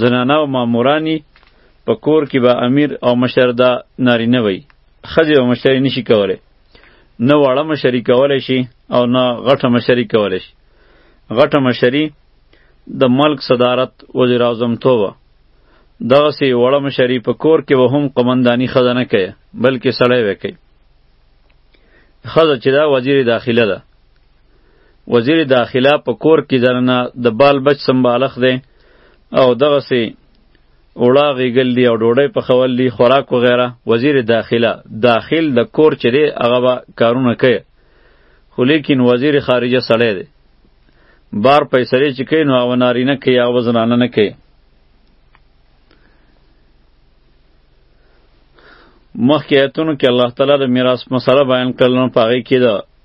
زنانه او مامورانی په کور کې به امیر او مشر دا نارینه وي ښځې او مشري نشي کولی نه واړه مشري کولی شي او نه غټه مشري کولی شي غټه مشري د ملک صدارت وزیر اعظم توبه دغسې وړه مشري په کور کې به هم قمندانی ښځه نه کوي بلکې سړی به کوي ښځه چې دا وزیر داخله ده وزیر داخله په کور کې دننه د بال بچ سمبالښ دی او دغه سي اوړه غیګل دی او ډوډۍ په خول دی خوراک و غیره وزیر داخله داخل د دا کور چې دی هغه به کارونه کوي خو لیکن وزیر خارجه سړی دی بار پیسې چې کوي نو هغه نارینه کوي هغه زنانه نه کوي مخکې ایتونو کې الله تعالی د میراث مسله بیان کړل نو په هغې کې د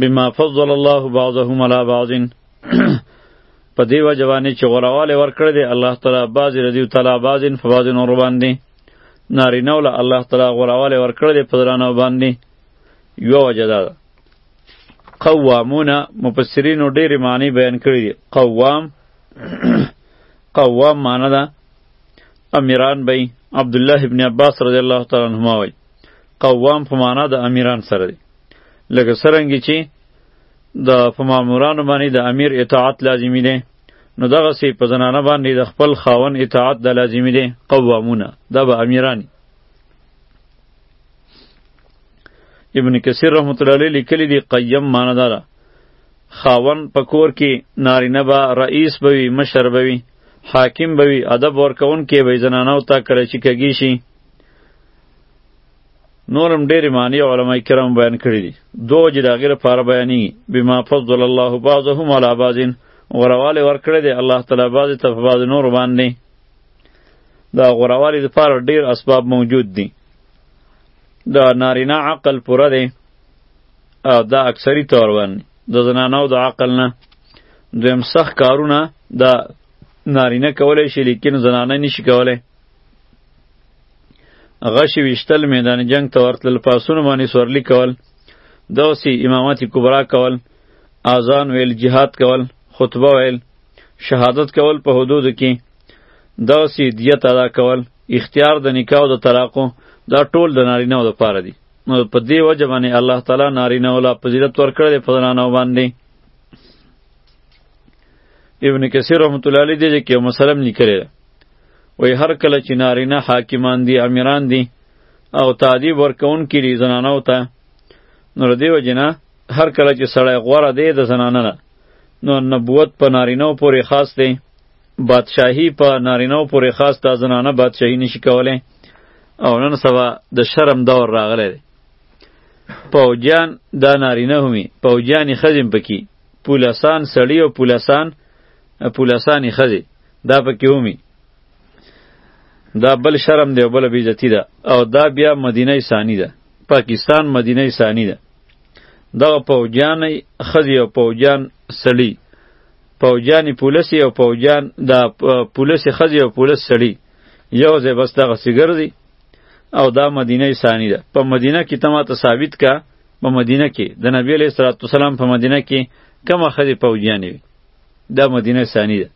بما فضل الله بعضهم على بعض په دی وجه باندې چې غورواله ورکړ دی الله تعالی باز رضی تعالی بازین فواز نور باندې نارینه ول الله تعالی غورواله ورکړ دی په درانه باندې یو وجه ده قوامونه مفسرین ډېر معنی بیان کړی دی قوام قوام معنی ده امیران بی عبد الله ابن عباس رضی الله تعالی عنهما وی قوام په معنا د امیران سره دی لکه سرنګی چې د په مامورانو باندې د امیر اطاعت لازمی دی نو دغه سی په زنانه باندې د خپل خاون اطاعت د لازمی دی قوامونه دا به امیرانی ابن کثیر رحمت الله علیه لیکلی دی قیم معنی داره خاون په کور کې نارینه به رئیس به وي مشر به وي حاکم به وي ادب ورکون کې به زنانه او تا کړی چې کږي شي نورم ډېرې معنی علما کرام بیان کړي دي دو وجې د هغې لپاره بیانېږي بما فضل الله بعضهم علی بعض غوروالی ورکړی دی الله تعالی بعضې ته په بعضې نورو باندې دا غوروالي لپاره ډېر اسباب موجود دي د نارینه عقل پوره دی او دا اکثری طور باندې د زنانو د عقل نه دویم سخت کارونه د نارینه کولی شي لیکن زنانه نشي کولی غشي ویشتل میدان جنگ ته ورتلل پاسونو باندې سورلی کول دوسی امامت کبرا کول اذان ویل جهاد کول خطبه ویل شهادت کول په حدودو کې دوسی دیت ادا کول اختیار د نکاح او د طلاقو دا ټول د نارینه او د پاره دي نو په دې وجه باندې الله تعالی نارینه ولا فضیلت ورکړی دی په زنانو باندې ابن کثیر رحمت الله علیه دې کې مسلم لیکلی وی هر کله چې نارینه حاکمان دي امیران دي او تعدیب ورکون کړي زنانو ته نو ردی وجنه هر کله چې سړی غوره دی د زنانه نه نو نبوت په نارینو پورې خاص دی بادشاهی په نارینو پورې خاص دا زنانه بادشاهی نشي کولای او نن سبا د شرم دور راغلی دی پوجان دا نارینه همي پوجانی خزم پکی پولسان سړی او پولسان پولاسانی خزی دا پکې ومي دا بل شرم دی او بل بیزتی ده او دا بیا مدینه ثانی ده پاکستان مدینه ثانی ده دغه پوجان خزی او پوجان سړی پوجان پولسی او پوجان د پولس خزی او پولس سړی یو ځای بس دغه سیګر دی او دا مدینه ثانی ده په مدینه کې تما ته ثابت کا په مدینه کې د نبی علیہ الصلوۃ والسلام په مدینه کې کما خزی پوجان وی دا مدینه ثانی ده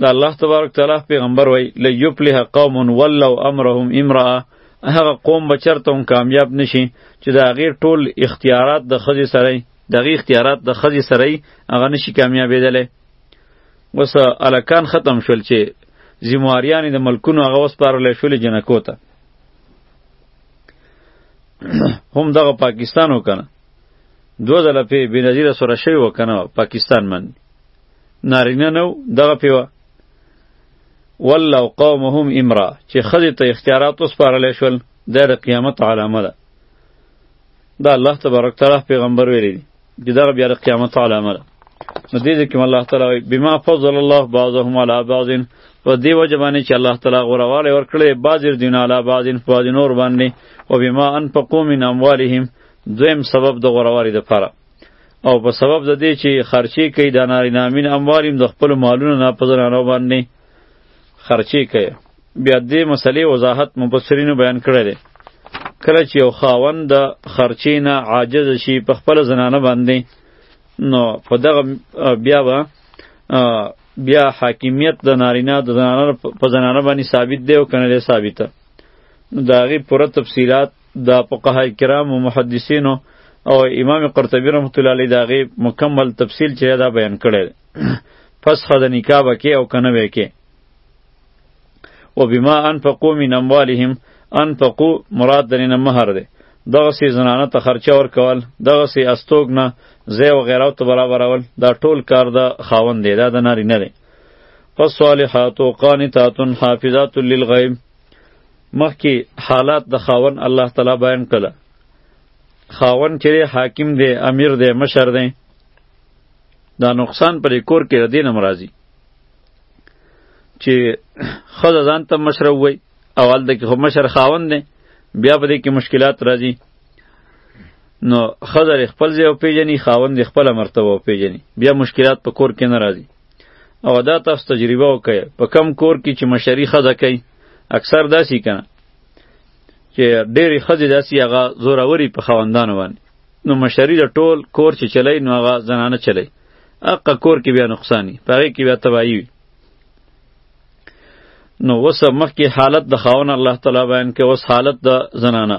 دا الله تبارک تعالی پیغمبر وای لیفلح قوم ولوا امرهم امراه هغه قوم به چرته هم کامیاب نشي چې د هغې ټول اختیارات د ښځې سره د هغې اختیارات د ښځې سره هغه نشي کامیابېدلی اوس الکان ختم شول چې ذمواریانې د ملکونو هغه وسپارلی شولې جنکو ته هم دغه پاکستان وکنه دو ځله پی بنظیر سره شوی وکنه پاکستان من نارینه نو دغه پیوه ولو قومهم امرا چې خځې ته اختیارات وسپارلی شول دا د قیامت علامه ده دا الله تبارک تعالی پیغمبر ویلی دی چې دغه بیا د قیامت علامه ده نو دې ځکه الله تعالی وایي بما فضل الله بعضهم على بعض په دې وجه باندې چې الله تعالی غورواله ورکړي بعضې دین علی بعض په بعضې نور باندې او بما انفقوا من اموالهم دویم سبب د غوروالي د پاره او په سبب د دې چې خرچې کوي د نارینه امین اموالیم د خپل مالونو نه په زنانو باندې خرچې کوي بیا دې مسلې وضاحت مبصرینو بیان کړی دی کله چې یو خاوند د خرچې نه عاجز شي په خپل زنانه باندې نو په دغه بیا به بیا حاکمیت د نارینه د زنانه په زنانه باندې ثابت دی او کنه ثابته نو د هغې پوره تفصیلات د فقهای کرام او محدثینو او امام قرطبی رحمت الله علیه داغه مکمل تفصیل چې دا بیان کړی فسخ د نکاح بکې او کنه وکې و بما انفقوا من اموالهم انفقوا مراد درنه مہر ده دغه سي زنانه ته خرچه ور کول دغه سي استوګ نه زی او غیره ته برابرول دا ټول کار د خاوند دی دا د ناری نه دی فالصالحات قانتات حافظات للغیب مخکې حالات د خاون الله تعالی بیان کړه خاون چې حاکم دی امیر دی مشر دی دا نقصان پر کور کې ردی نه مرضی چې خزه ځان ته مشر وای اول د کې خو مشر خاون دی بیا په دې کې مشکلات راځي نو خزر خپل ځای او پیژني خاوند خپل مرتبه او پیژني بیا مشکلات په کور کې نه راځي او دا تاسو تجربه وکړئ په کم کور کې چې مشری خزه کوي اکثر داسي کنه چې ډېری خزه داسي هغه زوروري په خوندانو باندې نو مشری د ټول کور چې چلی نو هغه زنانه چلی اقا کور کې بیا نقصانی پاره کې بیا تباہی وي نو وسه مخکې حالت د خاون الله تعالی بیان کې اوس حالت د زنانه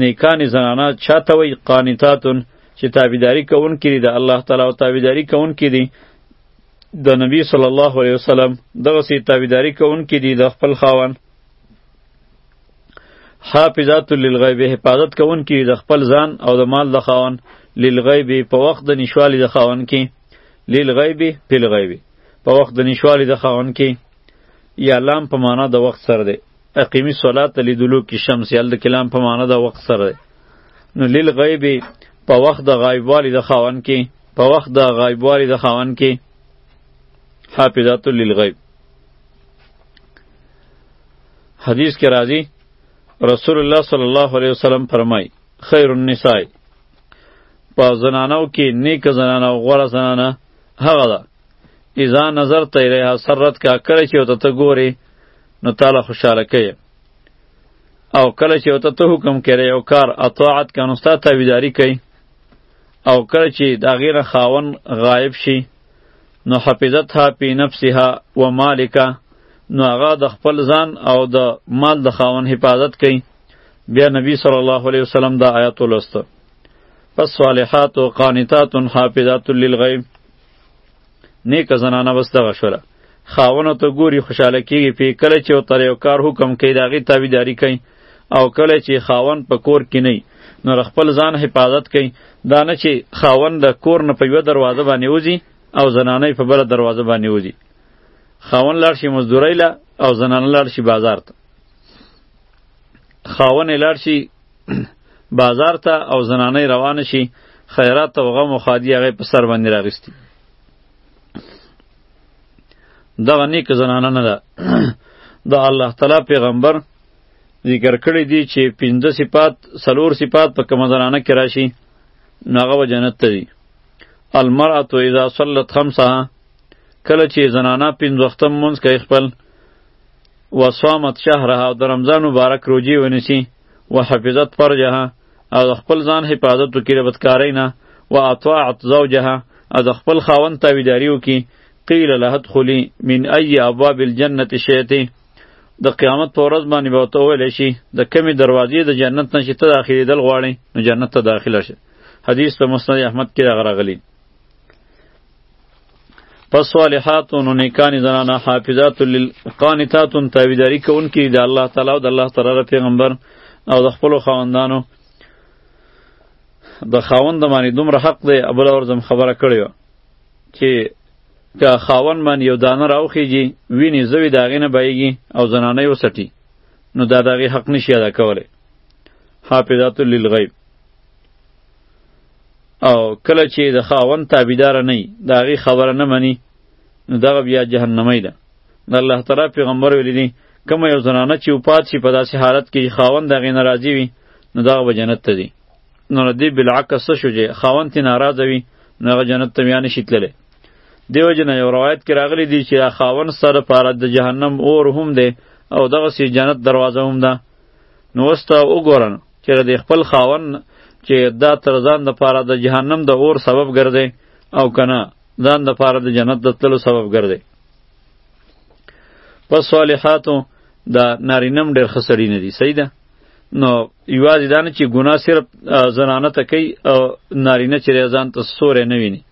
نیکانې زنانه چا ته وایي قانتاتن چې تابعداري کوونکي دي د الله تعالی او تابعداري کوونکي دي د نبی صلی الله علیه وسلم دغه سي تابعداري کوونکي دي د خپل خاوند حافظات للغیب حفاظت کوونکي د خپل ځان او د مال د خاوند للغیب په وخت د نشوالي د خاوند کې للغیب په الغیب په وخت د نشوالي د خاوند کې یا لام په معنا د وخت سره دی اقیمی صلات ته لیدلو کې شمس یل د کلام په معنی د وخت سره نو لیل غیب په وخت د غایبوالی د خاون کې په وخت د غایبوالی د خاون کې حافظات للغیب حدیث کې راځي رسول الله صلی الله علیه وسلم فرمای خیر النساء په زنانو کې نیک زنانه او غوره زنانه هغه ده اذا نظرت الیها سرت کا کله چې وته ته ګوري نو تعالی خوشاله کوي او کله چې وته ته حکم کړي او کار اطاعت کنو ستا تابعداري کوي او کله چې دا غیره خاون غایب شي نو حفظتها پی نفسها و مالکا نو هغه د خپل ځان او د مال د خاون حفاظت کوي بیا نبی صلی الله علیه وسلم دا آیات ولسته پس صالحات و قانتات حافظات للغیب نیکه زنانه بس دغه شوله خاونه ته ګوري خوشاله کیږي پی کله چې تر یو کار حکم کوي د هغې تابعداري کوي او کله چې خاون په کور کې نه نو خپل ځان حفاظت کوي دا نه چې خاون د کور نه په یوه دروازه باندې وځي او زنانه په بله دروازه باندې وځي خاون لاړ شي مزدورۍ له او زنانه لاړ شي بازار ته خاون یې لاړ شي بازار ته او زنانه روان شي خیرات او غم او خادي هغه په سر باندې راغستی دغه نیک زنانه نه ده د الله تعالی پیغمبر ذکر کړی دی چې پنځه صفات سلور صفات په کوم زنانه کې راشي ناغه و جنت ته دی المرأة اذا صلت خمسها کله چې زنانه پنځه وخت مونږ کوي خپل وصامت شهرها او د رمضان مبارک روجی ونیسی وحفظت فرجها او د خپل ځان حفاظت وکړي د بدکارۍ نه واطاعت زوجها او د خپل خاوند تابعداري وکړي قیل لها ادخلي من ای ابواب الجنة شئت د قیامت په ورځ باندې به ورته وویل شي د کمې دروازې د جنت نه چې ته داخلېدل غواړې نو جنت ته داخله شه حدیث په مسند احمد کې راغلی پس صالحات نو نیکانی زنانا حافظات للقانتات تابعداری کوونکې د الله تعالی او د الله تعالی پیغمبر او د خپل خواندانو د خاوند باندې دومره حق دی ابل اورزم خبره کړی و چې که خاوند من یو دانه راوخیږي ویني زوی د هغې نه بهیږي او زنانه یې وسټي نو دا د هغې حق نشي ادا کولی حافظات للغیب او کله چې د خاوند تابعدار نه د هغې خبره نه مني نو دغه بیا جهنمۍ ده د الله تعالی پیغمبر ویلی دی کوم یو زنانه چې وپات شي په داسې حالت کې خاوند هغې ناراضي وي نو دغه به جنت ته ځي نو د دې بالعکس څه شو چې خاوند ترې ناراضه وي نو هغه جنت ته بیا نشي تللی دیو جن یو روایت کې راغلی دی چې خاوند سره پاره د جهنم اور هم دی او دغه سی جنت دروازه هم ده نو اوس ته وګوره چې د خپل خاون چې دا تر ځان د پاره د جهنم د اور سبب ګرځي او کنه ځان د پاره د جنت د تلو سبب ګرځي پس صالحاتو دا نارینم ډېر خسړی نه دي صحیح ده نو یوازې دا نه چې ګناه صرف زنانه ته کوي او نارینه چې ځان ته سوری نه ویني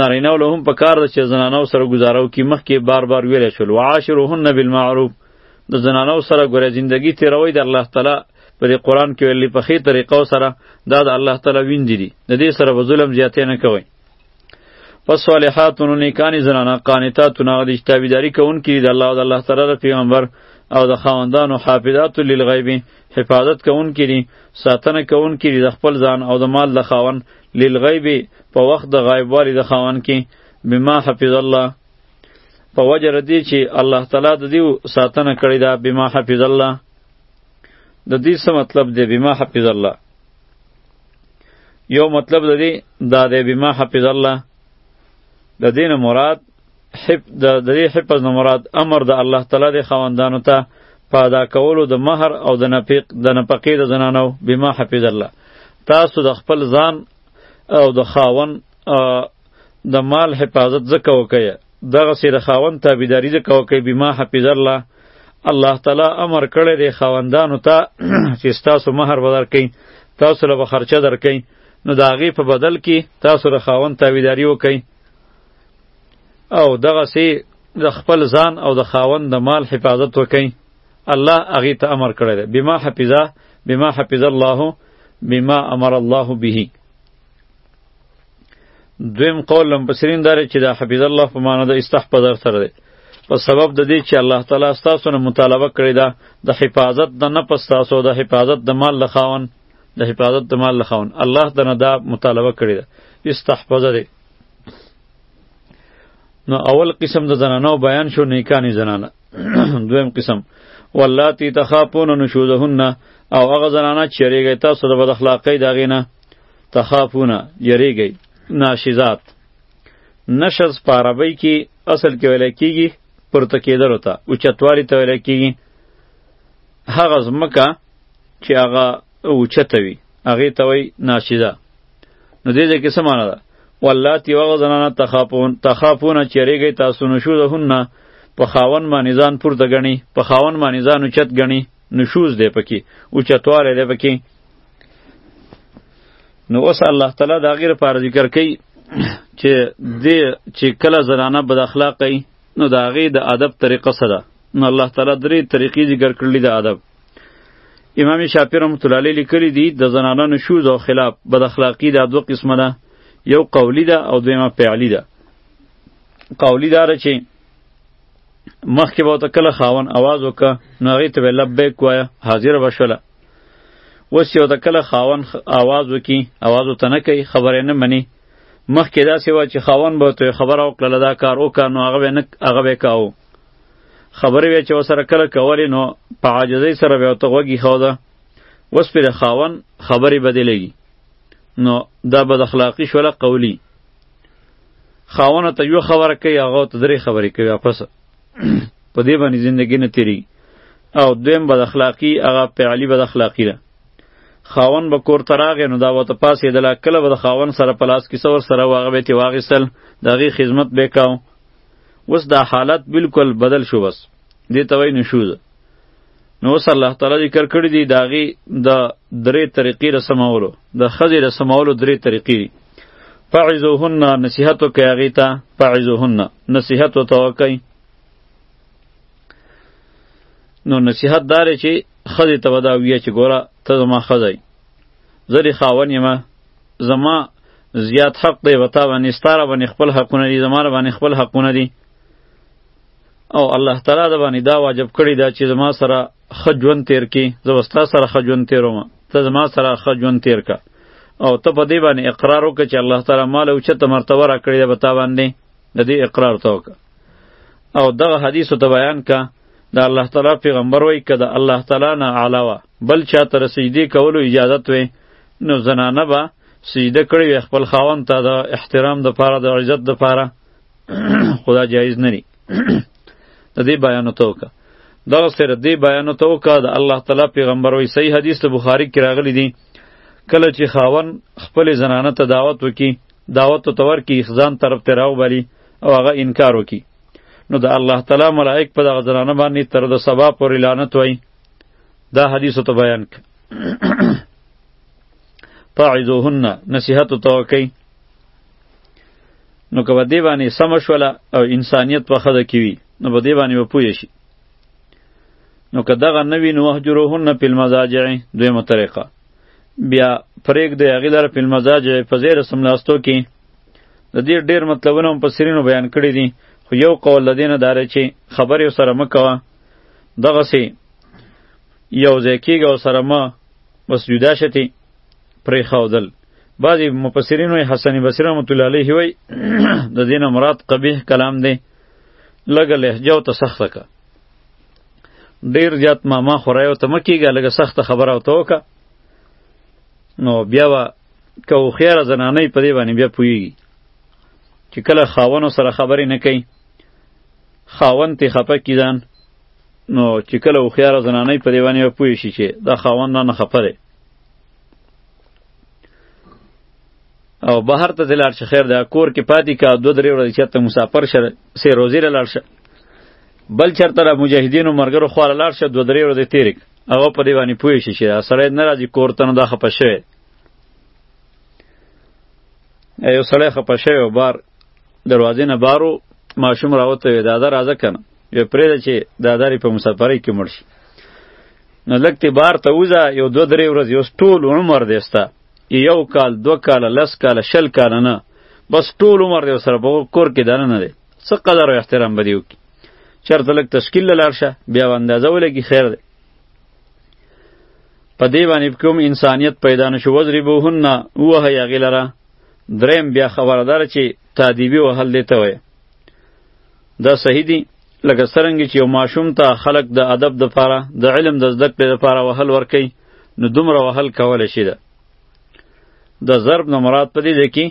نارینه له هم په کار ده چې زنانه سره ګزاره وکړي مخکې بار بار ویلی شول وعاشرهن بالمعروف د زنانو سره ګوره زندگی تیروي د الله تعالی په دې قران کې ویلي په خې طریقو سره دا د الله تعالی ویندې دي د دې سره به ظلم زیاتې نه کوي پس صالحاتونو نیکانی زنانه قانتاتونه د اجتابیداری کوونکي د الله او د الله تعالی د پیغمبر او د خاوندانو حافظات للغیب حفاظت کوونکي دي ساتنه کوونکي دي د خپل ځان او د مال د خاون للغیب په وخت د غایبوالي د خاون کې بما حفظ الله په وجه ردی چې الله تعالی د دیو ساتنه کړی دا بما حفظ الله د دې څه مطلب دی بما حفظ الله یو مطلب د دې دا دی بما حفظ الله د دین مراد حب د دې حفظ نه مراد امر د الله تعالی د خواندانو ته په ادا کولو د مہر او د نفق د نفقې د زنانو بما حفظ الله تاسو د خپل ځان او د خاون د مال حفاظت ځکه وکړي دغه سره خاوند تابعداري ځکه وکړي بما حفظ الله الله تعالی امر کړی دی خاوندانو ته چې تاسو مہر بدر کړئ تاسو له خرچه درکړئ نو د هغې په بدل کې تاسو د خاوند تابعداري وکړئ او دغسې د خپل ځان او د خاوند د مال حفاظت وکړئ الله هغې ته امر کړی دی بما حفظه بما حفظ الله بما امر الله به دویم قول لم بسرین داره چې دا حفظ الله په معنا د استحفظر سره دی په سبب د دې چې الله تعالی ستاسو نه مطالبه کړې ده د حفاظت د نه پستاسو د حفاظت د مال لخواون د حفاظت د مال لخواون الله د نه دا مطالبه کړې ده استحفظه دی نو اول قسم د زنانو بیان شو نیکانی زنانه دویم قسم واللاتی تخافون نشوزهن او هغه زنانه چې ریږی تاسو د بد اخلاقۍ د هغې نه تخافونه یریږئ ناشزات نشز په عربۍ کې اصل کې ویل کېږي پورته کېدلو ته اوچتوالي ته ویل کېږي هغه ځمکه چې هغه اوچته وي هغې ته وایي ناشزه نو دې ځای کې څه معنا ده واللاتی هغه زنانه تخافون تخافونه چې یریږئ تاسو نشوزهن په خاون باندې ځان پورته ګڼي په خاون باندې ځان اوچت ګڼي نشوز دی پکې اوچتوالی دی پکې نو اوس الله تعالی دا غیر پر ذکر کوي چې د چې کله زنانه بد اخلاق وي نو دا غي د ادب طریقه سره نو الله تعالی درې طریقې ذکر کړلې د ادب امام شافعی رحمت الله علیه لیکلی دی د زنانه نشوز او خلاف بد اخلاقی د دوه قسمه ده یو قولی ده او دویمه فعلی ده قولی دار چې مخکې به ته کله خاون आवाज وکړه نو هغه ته لبیک وایه حاضر بشوله اوس یو د کله خاون آواز وکي آواز ته نه کوي خبره نه مني مخکې داسې وه چې خاون به ته خبره وکړله دا کار وکړه نو هغه به نه هغه به کاوه خبرې به چې ورسره کله کولې نو په عاجزۍ سره به ورته غوږ ایښوده اوس پرې د خاون خبرې بدلېږي نو دا بد اخلاقي شوله قولي خاونه ته یو خبره کوي هغه ته درې خبرې کوي واپس په دې باندې زندګی نه تیری او دویم بد اخلاقی هغه فعلی بد اخلاقی ده خاون به کور ته راغی نو دا وته پاسې د لا کله به د خاون سره په لاس کې سور سره واغه به تی واغسل د هغې خدمت به کاو اوس دا حالت بالکل بدل شو بس دې ته وایي نشوز نو اوس الله تعالی ذکر کړی دی د هغې د درې طریقې رسمولو د ښځې رسمولو درې طریقې دي فعظوهن نصیحت وکړئ هغې ته فعظوهن نصیحت ورته وکړئ نو نصیحت دار چې خزه ته ودا ویه چې ګوره ته زما خزه زری خاون یم زما زیات حق دی وتا باندې ستاره باندې خپل حقونه دي زما باندې خپل حقونه دي او الله تعالی د باندې دا واجب کړی دا چې زما سره خجون تیر کی زه وستا سره خجون تیروم ته زما سره خجون تیر کا او ته په دې باندې اقرار وکړه چې الله تعالی مال او چته مرتبه را کړی دی وتا باندې د دې اقرار ته وکړه او دغه حدیث ته بیان کا د الله تعالی پیغمبر وای که د الله تعالی نه علاوه بل چا تر سجدی کولو اجازه وي نو زنانه به سجده کړی وي خپل خاوند ته د احترام د پاره د عزت د پاره خدا جایز نه د دې بیان ته وکړه دغه سره دې بیان ته وکړه د الله تعالی پیغمبر وای صحیح حدیث ته بخاری کې راغلی دی کله چې خاون خپل زنانه ته دعوت وکي دعوت ته ورکی ځان طرف ته راوبلی او هغه انکار وکي نو د الله تعالی ملائک په دغه زنانه باندې تر د سبا پورې لعنت وای دا حدیث ته بیان ک فاعذوهن نصیحت ته وکي نو که دی باندې سم شوله او انسانیت په خده کې وي نو په دی باندې به پوه شي نو که دغه نوی نو وهجروهن په المزاجع دویمه طریقه بیا پریک دی هغې لره په المزاج په ځای د سملاستو کې د دې ډېر مطلبونه هم په سرینو بیان کړي دي خو یو قول له دې نه داره چې خبرې ورسره مه کوه دغسې یو ځای کېږه ورسره مه بس جدا شتې پرېښودل بعضې مفسرین وایي حسن بصري رحمت الله علیه وایي د دې نه مراد قبیح کلام دی لږه لهجه ورته سخته که ډیر زیات ماما خورایو ته مکیږه لګه سخت خبره وته وکا نو بیا وا کو خیر زنانه په دی باندې بیا پویږي چې کله خاونو سره خبرې نه کوي خاون ته خپه کیدان نو چې کله او خیاره زنانه په دیوانه و پوه شي چې دا خاوند نه خپه دی او بهر ته دلار چې خیر دا کور کې پاتې کا دو درې ورځې چې ته مسافر شې سه روزي له لاړ شه بل چرته را مجاهدینو مرګرو خو لاړ شه دوه درې ورځې تیرې هغه په دې باندې پوه شي چې دا سړی نه راځي کور ته نو دا خپه شوی یو سړی خپه شوی و بار دروازې نه بارو ماشوم راوته وی دادا راځه کنه یو پرېږده چې دادا یې په مسافرۍ کې مړ شي نو لږ بار ته وځه یو دوه درې ورځې اوس ټول عمر دی ستا یو کال دو کال لس کال شل کال نه بس ټول عمر دی سره په کور کې دنه نه دی څه قدر او احترام به دیو چرته لک تشکیل لاړ شه بیا اندازه ولګي خیر دی په دی باندې کوم انسانیت پیدا نشو وزری بوهن وه یا غلره دریم بیا خبردار چې تادیبی وهل دی ته وای دا صحیح دی لکه څرنګه چې یو ماشوم ته خلق د ادب د پاره د علم د زده کړې د پاره وهل ورکي نو دومره وهل کول شي ده د ضرب نه مراد پدې ده کې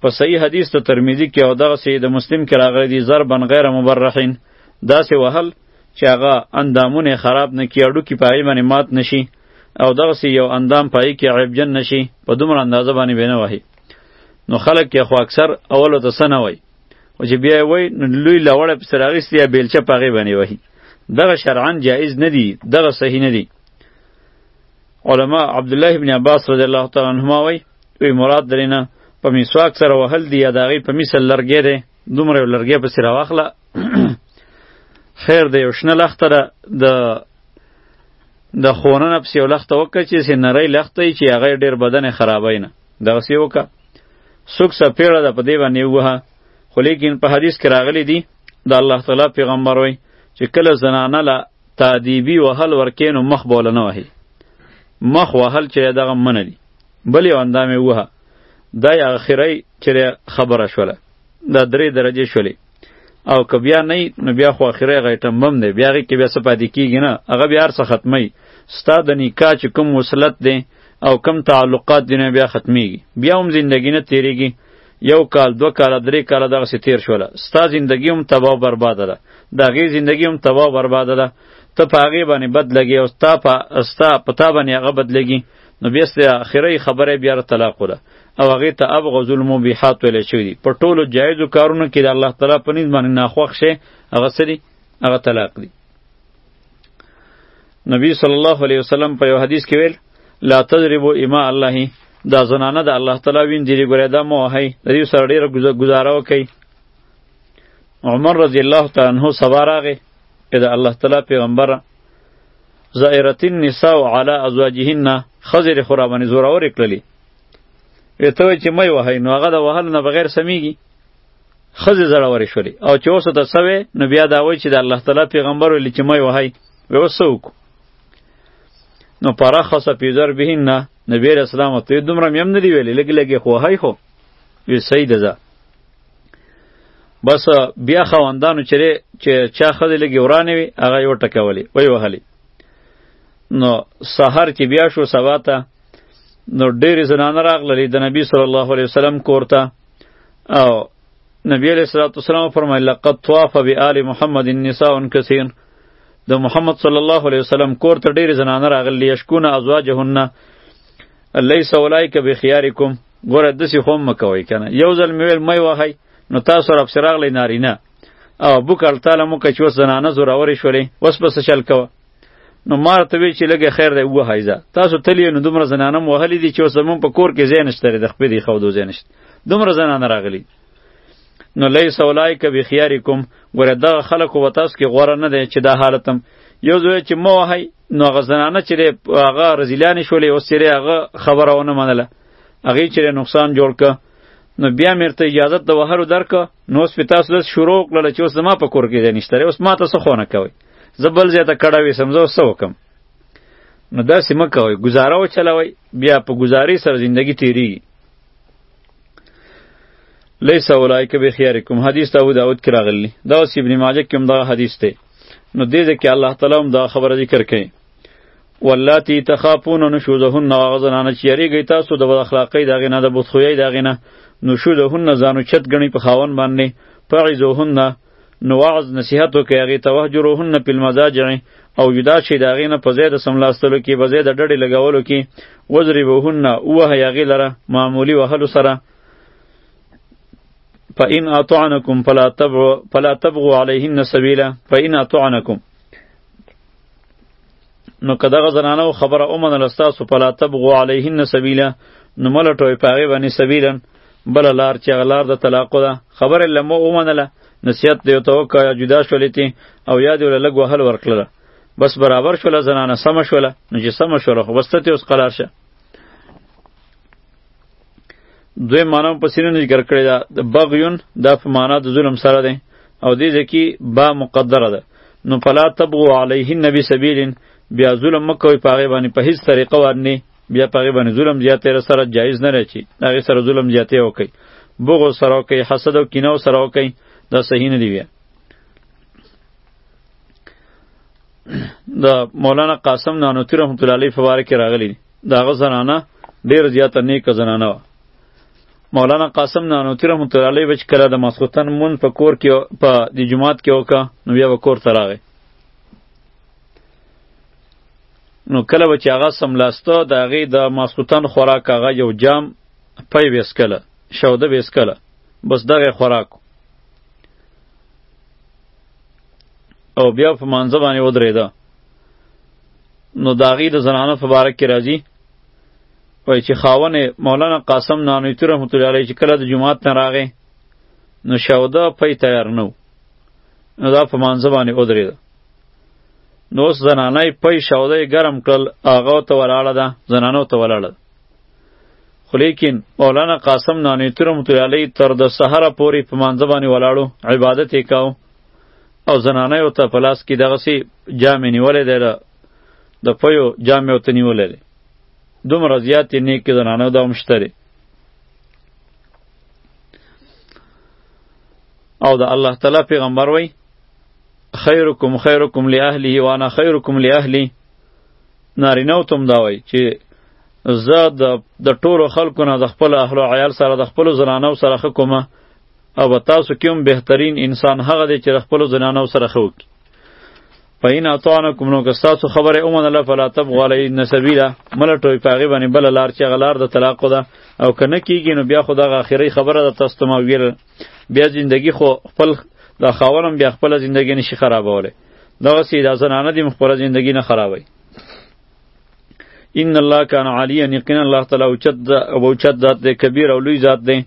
په صحیح حدیث ته ترمذی کې او دغه سید مسلم کې راغلی دی ضربن غیر مبرحین دا سه وهل چې هغه اندامونه خراب نه کی اډو کې پای باندې مات نشي او دغه سه یو اندام پای کې عیب جن نشي په دومره اندازه باندې بنه وهي نو خلک کې خو اکثر اول ته سنه وای او چې بیا وای نو لوی لوړ په سراغیستیا بیلچه پاغي باندې وهي دغه شرعن جایز ندی دغه صحیح ندی علما عبد الله ابن عباس رضی الله تعالی عنهما وای وی مراد درینه په میسواک سره وهل دی یا دغه په مثل لرګی دی دومره لرګی په سره واخله خیر دی یو شنه لخته ده د د خونه نه پسې یو لخته وکړه چې سې نری لخته یې چې هغه ډېر بدن یې خرابوي نه دغسې یې وکړه څوک څپېړه ده په دې باندې ووهه خو لیکن په حدیث کې راغلی دي د الله تعالی پیغمبر وایي چې کله زنانه له تادیبی وهل ورکې نو مخ بوله نه وهي مخ وهل چې دغه منه دي بل یو اندام یې ووهه دا یې اخرۍ چې خبره شوله دا درې درجې شولې او که بیا نه نو بیا خو اخرۍ هغه ټمبم دی بیا هغې کې بیا څه پاتې کېږي نه هغه بیا هر څه ختموي ستا د نکاح چې کوم وصلت دی او کم تعلقات دی نه بیا ختمیږي بیا هم زندگی نه تیریږي یو کال دو کال درې کال دغه سي تیر شول ستا زندگی هم تباہ برباد ده دا غي زندگی هم تباہ برباد ده ته په هغه باندې بد لګي او ستا په ستا پتا باندې هغه بد لګي نو بیا ست اخري خبره بیا طلاق ولا او هغه ته ابغ ظلم و بیحات ویل شوی دی په ټولو جایزو کارونو کې د الله تعالی په نس باندې ناخوښ شي هغه سری هغه طلاق دی نبی صلی الله علیه وسلم په یو حدیث کې ویل لا تضربوا اماء الله دا زنانه د الله تعالی وین دی ګره دا مو هی د دې سره ډیره گزاره وکي عمر رضی الله تعالی عنہ سواراغه اې د الله تعالی پیغمبر زائرتین نساء علی ازواجهن خزر خورا باندې زورور کړلی وی ته چې مې وهی نو هغه د وهل نه بغیر سمیږي خزه زړورې شولې او چې اوس ته سوي نو بیا دا وای چې د الله تعالی پیغمبر ولې چې مې وهاي و وسوک نو پرخص په زر بهین نه نبی رسول الله ته دومره مې هم نه دی ویلې لګ لګ خو هاي خو وی سید ده بس بیا خواندانو چره چې چا خدای لګي ورانه وي هغه یو ټکولې وای وهلې نو سحر چې بیا شو سبا ته نو ډېری زنانه راغللې د نبی صلی الله علیه وسلم کورته او نبی علیہ الصلوۃ والسلام فرمایل لقد طواف بآل محمد النساء کثیر د محمد صلی الله علیه وسلم کور ته ډیر زنانه راغلی یشکون ازواجهن لیس اولایک بخیارکم ګوره دسی خو مکوي کنه یو ځل میول مې وهی نو تاسو رب سراغلی نارینه او بوکل تعالی مو کچوس زنانه زوراوري شولې وس بس شل کوه نو ما ورته وی چې لږه خیر دی وه هایزه تاسو تلی نو دومره زنانه مو وهلې دي چې اوس زمون په کور کې ځای نشته د خپې دی خو دو ځای نشته دومره زنانه راغلی نو لیس اولایک بخیارکم ګوره دا خلکو و تاسو کې غوره نه دی چې دا حالتم یو ځای چې مو وهی نو هغه زنانه چې هغه رزیلان شولې اوس چې هغه خبره ونه منله هغه چې نقصان جوړ ک نو بیا مرته اجازه د وهلو درک نو سپیتاس لس شروع کړل چې اوس ما په کور کې نشته اوس ما تاسو خونه کوي زه بل ځای ته کډه ویسم زه څه وکم نو داسې مه کوئ ګزاره وچلوئ بیا په ګزارې سره زندگی تیریږي لیس اولایک بخیارکم حدیث ته ابو داود کې راغلی دا اوس ابن ماجه کې هم دا حدیث دی نو دې دې کې الله تعالی هم دا خبره ذکر کړي ولاتی تخافون نشوزهن واغزنانه چې یریږي تاسو د اخلاقی دغه نه د بوتخوی دغه نه نشوزهن ځانو چت غنی په خاون باندې پعیزوهن نو وعظ نصیحت وکړي هغې ته وهجروهن په المضاجع او جدا شي د هغې نه په ځای د سملاستلو کې په ځای د ډډې لګولو کې وضربوهن ووهئ هغې لره معمولي وهلو سره فإن أطعنكم فلا تبغوا فلا تبغوا عليهن سبيلا فإن أطعنكم نو که دغه زنانو خبره ومنله ستاسو فلا تبغو علیهن سبیلا نو مه لټوئ په هغې باندې سبیلا بله لار چې هغه لار د طلاقو ده خبره له مو ومنله نصیحت دې ورته وکړه جدا شولې تې او یا دې ورله لږ وهل ورکړله بس برابر شوله زنانه سمه شوله نو چې سمه شوله خو بس ته تې اوس قلار شه دوی معنا په سینه نه ذکر کړی دا د بغیون دا په معنا د ظلم سره دی او دې ځکه با مقدره ده نو فلا تبغو علیه النبی سبیلن بیا ظلم مکوئ په هغې باندې په هیڅ طریقه ورنی بیا په هغې باندې ظلم زیاتې سره جایز نه دی چې د هغې سره ظلم زیاتې وکړئ بغض سره وکړئ حسد او کینه سره وکړئ دا صحیح نه دی بیا د مولانا قاسم نانوتی رحمت الله علیه فبارک راغلی دی د هغه زنانه ډېره زیاته نیکه زنانه وه مولانا قاسم نانوتي رحمت الله علیه وچ کله د ماسخوتن مون په کور کې په د جماعت کې وکا نو بیا کور ته راغی نو کله به چې هغه سملاسته د هغې د ماسخوتن خوراک هغه یو جام پی ویسکله شوده ویسکله بس دغه خوراک او بیا په مانځه باندې ودرېده نو د هغې د زنانو په باره کې راځي وایي چې خاون مولانا قاسم نانویتي رحمت الله علیه چې کله د جومات نه راغی نو شوده پی تیار نه و نو دا په مانځه باندې ودرېده نو اوس زنانه یې پی شوده یې ګرم کړل هغه ته ولاړه ده زنانو ته ولاړه ده خو لیکن مولانا قاسم نانویتي رحمت الله علیه تر د سهاره پورې په مانځه باندې ولاړو عبادت یې کاو او زنانیو ته په لاس کې دغسې جامې نیولی دی د د پیو جامې ورته نیولی دی دومره زیاتې نیکې زنانیو دا هم شته دی او د الله تعالی پیغمبر وای خیرکم خیرکم لاهله وانا خیرکم لاهلی نارینه تم دا وای چې زه د ټولو خلکو نه د خپل اهل او عیال سره د خپل زنانو سره خکومه او په تاسو کې هم بهترین انسان هغه دی چې د خپلو زنانو سره ښه وکړي په این اطعنکم نو که ستاسو خبره ومنله فلا تبغوا علیهن سبیلا مه لټوئ په هغې باندې بله لار چې هغه لار د طلاقو ده او که نه کیږي نو بیا خو دغه اخري خبره ده تاسو ته ما ویل بیا زندگی خو خپل دا خاونم بیا خپل زندگی نشي خرابولی دغه سي دا زنانه دې خپل زندگی نه خرابوي ان الله کان علی یقینا الله تعالی اوچت اوچت ذات دې کبیر او لوی ذات دې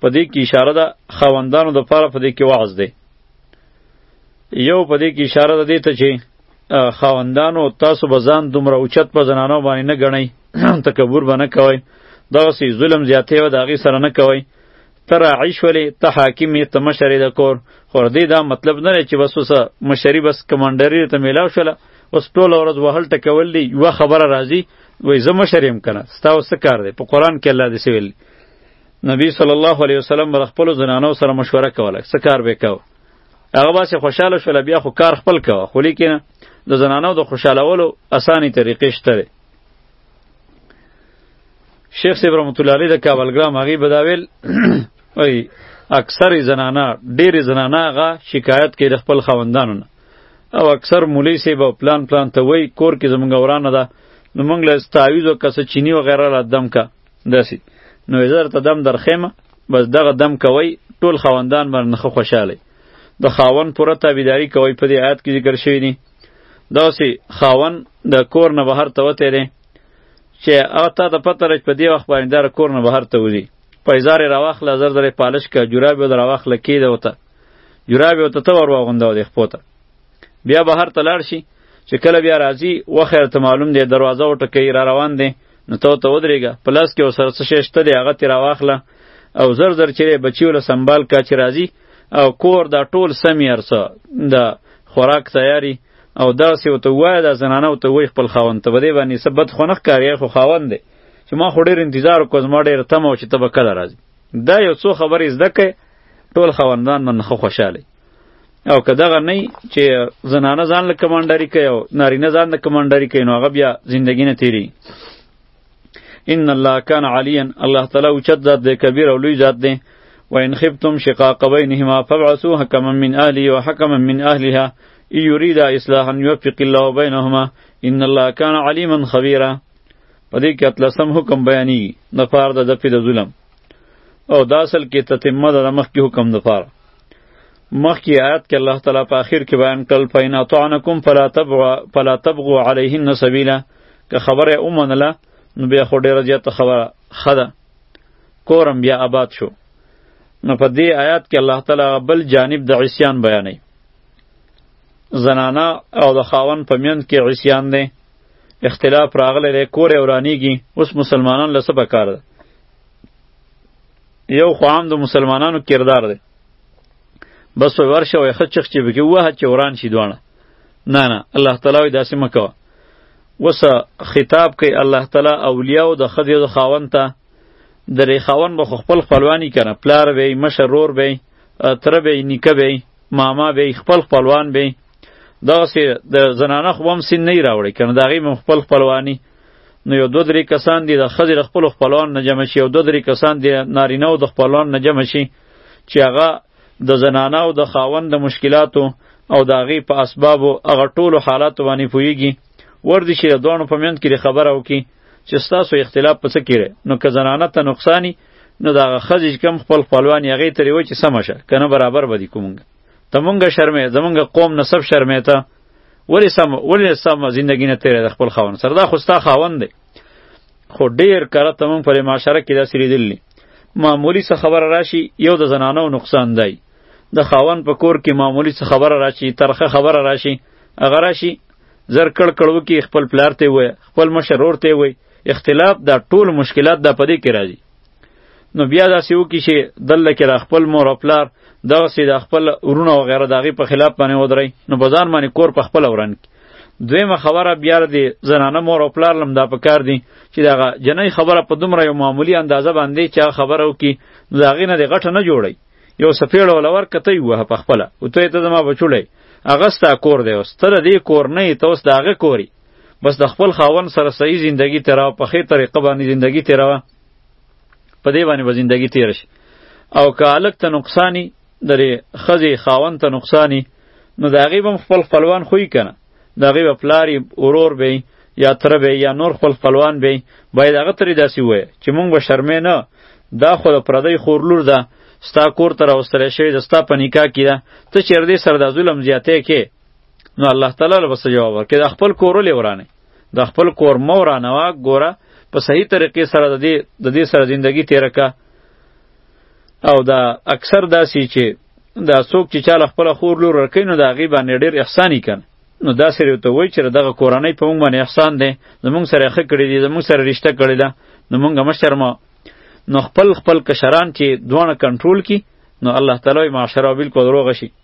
په دې کې اشاره ده خاوندانو د پاره په دې کې وعظ دی یو په دې کې اشاره ده دې ته چې خاوندانو تاسو به ځان دومره اوچت په زنانو باندې نه ګڼئ تکبر به نه کوئ دغسې ظلم زیاتی و د هغې سره نه کوئ ته راعي شولې ته حاکم یې ته مشر یې د کور خو دې دا مطلب نه دی چې بس اوس مشري بس کمانډري ته میلاو شوله اوس ټوله ورځ وهل ټکول دی یوه خبره راځي وایي زه مشر یم که نه ستا اوس څه کار دی په قرآن کې الله دې څه ویلي نبی صلی الله علیه وسلم بر خپل زنانو سره مشوره کوله څه کار به کاو هغه باسه خوشاله شول بیا خو کار خپل کاوه خو لیکن د زنانو د خوشالولو اسانی طریقې شته شیخ صاحب رحمت الله علیه د کابلګرام هغه بداویل وای اکثر زنانا ډیر زنانا غا شکایت کوي د خپل خوندانو نه او اکثر مولی سی به پلان پلان ته وای کور کې زمونږ ورانه ده نو مونږ له تعویذ او کس چینی و غیره لا دم کا داسې نو زه درته دم درخیمه بس دغه دم کوی ټول خاوندان باندې خو خوشاله د خاون پوره تابعداري کوي په دې آیات کې ذکر شوی دی داسې خاون د کور نه بهر ته وتی دی چې هغه تا ته پته لري په دې وخت باندې در کور نه بهر ته وځي پیزار راواخله زر درې پالش که جوراب یې در راواخله کېده ورته جوراب یې ورته ته ور واغونده و دې خپو ته بیا بهر ته لاړ شي چې کله بیا راځي وخیر ته معلوم دی دروازه وټکوي را روان دی نو ته ته ودرېږه په لاس کې ورسره څه شی شته دی هغه ترې راواخله او زر زر چې بچي وله سنبال کا چې راځي او کور دا ټول سمې هر څه د خوراک تیاری او داسې ورته ووایه دا زنانه ورته وایي خپل خاوند ته به دې باندې څه بد خو نه ښکاري خو خاوند دی چې ما خو ډېر انتظار وکړ زما ډېره تمه وه چې ته به کله راځي دا یو څو خبرې زده کړئ ټول خاوندان به نه خوشحاله او که دغه نه چې زنانه ځان له کمانډري کوي او نارینه ځان د کمانډري کوي نو هغه بیا زندگی نه تیری ان الله کان علیا الله تعالی اوچت ذات دی کبیر او لوی ذات دی و ان خفتم شقاق بینهما فابعثوا حکما من اهله و حکما من اهلها ان یرید اصلاحا یوفق الله بینهما ان الله کان علیما خبیرا په دې کې اتلسم حکم بیانی نه پاره د دفې د ظلم او دا اصل کې تتمه د مخکې حکم د پاره مخکې آیات کې الله تعالی په اخر کې بیان کړل فإن أطعنکم فلا تبغوا فلا تبغوا علیهن سبیلا که خبره ومنله نو بیا خو ډېره زیاته خبره ښه ده کورم بیا آباد شو نو په دې آیات کې الله تعالی بل جانب د عصیان بیانوي زنانا او د خاون په میند کې عصیان دی اختلاف راغلی دی کور یې ورانیږي اوس مسلمانان له څه پکار ده یو خو عام د مسلمانانو کردار دی بس وای ورشه وای ښه چخ چې پکې ووهه چې وران شي دواړه نه نه الله تعالی وایي داسې مه کوه اوس خطاب کوي الله تعالی اولیاو د ښځې د خاوند ته درې خاوند به خو خپل خپلوانی کنه پلار به یې مشر ورور به یې تره به یې نیکه به یې ماما به یې خپل خپلوان به یې دغه سي د زنانه خو هم سین نه راوړي کنه دا غي مم خپل خپلوانی نو یو دو درې کسان دي د خزر خپل خپلوان نه جمع شي یو دو درې کسان دي نارینه او د خپلوان نه جمع شي چې هغه د زنانه او د خاوند د مشکلاتو او د هغې په اسبابو هغه ټولو حالاتو باندې پوهیږي وردي شي د دوانو په منځ کې خبره وکړي چې ستاسو اختلاف په څه کې نو که زنانه ته نقصانی نو دا خزج کم خپل خپلوان یغې ترې و چې سم شه کنه برابر بدی کومږي ته مونږ شرمې زمونږ قوم نه سب شرمې ته ولې سم ولې سم زندگی نه تیرې د خپل خاون سره دا خو ستا خاون دی خو ډیر کړه ته مونږ پر معاشره کې داسې لیدلی معمولی څه خبره راشي یو د زنانو نقصان دی د خاون په کور کې معمولی څه خبره راشي ترخه خبره راشي هغه راشي زر کړ کړو کې خپل پلار ته وای خپل مشرور ته وای اختلاف دا ټول مشکلات دا پدې کې راځي نو بیا داسې وکړي چې دلته کې را خپل مور او پلار دغسې د خپل ورونه وغیره د هغې په خلاف باندې ودرئ نو په ځان باندې کور په خپله وران کړي دویمه خبره بیا د زنانه مور او پلار لم دا پکار دي چې دغه جنۍ خبره په دومره یو معمولی اندازه باندې چې هغه خبره وکړي نو د هغې نه د غټه نه جوړی یو سپېړه وله ورکه ته یې ووهه په خپله و ته یې ته زما بچوړی هغه ستا کور دی اوس ته د دې کور نه یې ته اوس د هغه کور بس د خپل خاوند سره صحیح زندگی تیراوه په ښې طریقه باندې زندگی تیراوه په دې باندې به زندگی تیر شي او که هلک ته نقصانی درې ښځې خاوند ته نقصانی نو د هغې به هم خپل خپلوان خوی که نه د هغې به پلار ورور به یا تره به یا نور خپل خپلوان به باید هغه ترې داسې ووایه چې مونږ به شرمې نه دا خو د پردی خور لور ده ستا کور ته راوستلی شوې ده ستا په نکاح کې ده ته چېرې دې سره دا ظلم زیاتی کې نو الله تعالی له بس جواب ورکړي د خپل کور ولې ورانه د خپل کور مو ورانه وا ګوره په صحیح طریقې سره د دې د دې سره ژوندۍ تیر کا او دا اکثر داسي چې دا څوک چې چاله خپل خور لور ورکې نو دا غي باندې ډیر احساني کنه نو دا سره ته وای چې دغه کورنۍ په موږ باندې احسان دی زموږ سره ښه کړی دی زموږ سره رشتہ کړی ده نو موږ مشر ما نو خپل خپل کشران چې دوه کنټرول کی نو الله تعالی معاشره بالکل روغ شي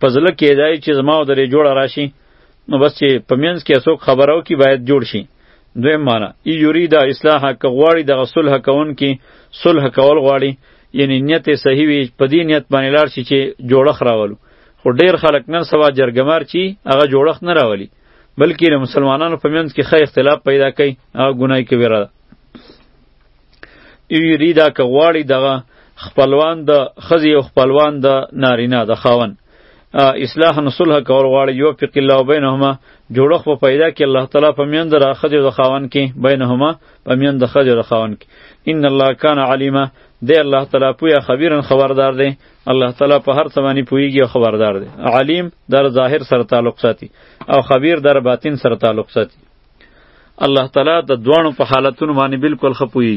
په زړه کې دی چې زما او درې جوړه راشي نو بس چې په منځ کې څوک خبره وکړي باید جوړ شي دویم معنا ای یریدا اصلاح که غواړي دغه صلح کوونکي صلح کول غواړي یعنی نیت یې صحیح وي په دې نیت باندې لاړ شي چې جوړښت راولو خو ډیر خلک نن سبا جرګمار چی هغه جوړښت نه راولي بلکې د مسلمانانو په منځ کې ښه اختلاف پیدا کوي هغه ګناه کوي را ده یریدا که غواړي دغه خپلوان د خزي او خپلوان د نارینه د خاون اصلاح نصلح کول غواړي یو فق الله بینهما جوړخ په پیدا کې الله تعالی په میان د خزي او خاون کې بینهما په میان د خزي او خاون کې ان الله کان علیما دی الله تعالی پویا خبیرن خبردار دی الله تعالی په هر څه باندې پویږي او خبردار دی علیم در ظاهر سره تعلق ساتي او خبیر در باطن سره تعلق ساتي الله تعالی د دوانو په حالتونو باندې بالکل خپوي